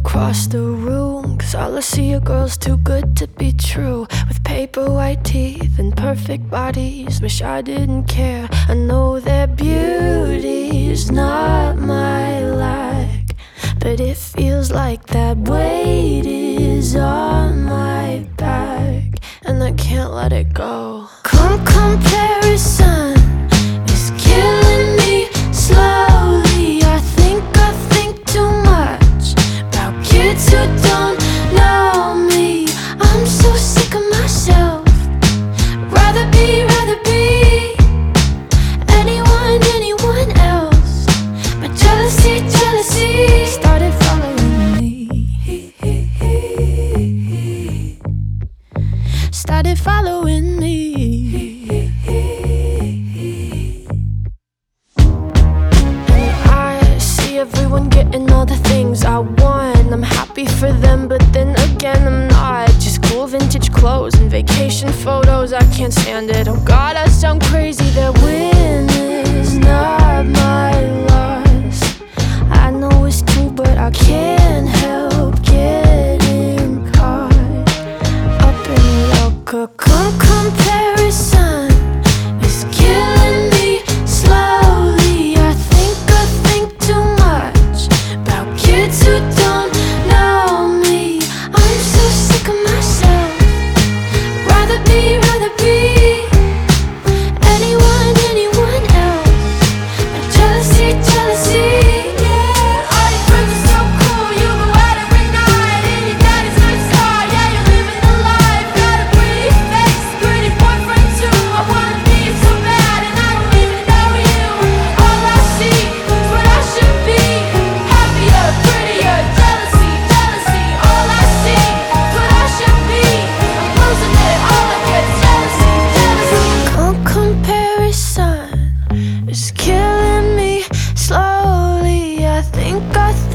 across the room. Cause all I see are girls too good to be true. With paper white teeth and perfect bodies. Wish I didn't care. I know their beauty's not my lack. But it feels like that weight is on my back. And I can't let it go. Come comparison Started following me. And I see everyone getting all the things I want. I'm happy for them, but then again, I'm not. Just cool vintage clothes and vacation photos. I can't stand it. Oh god, I sound crazy. Come, come, come.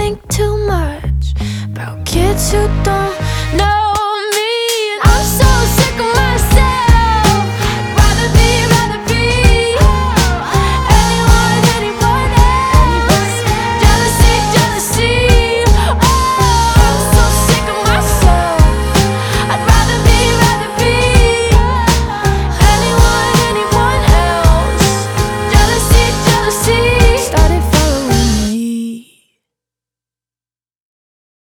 think too much about kids who don't know.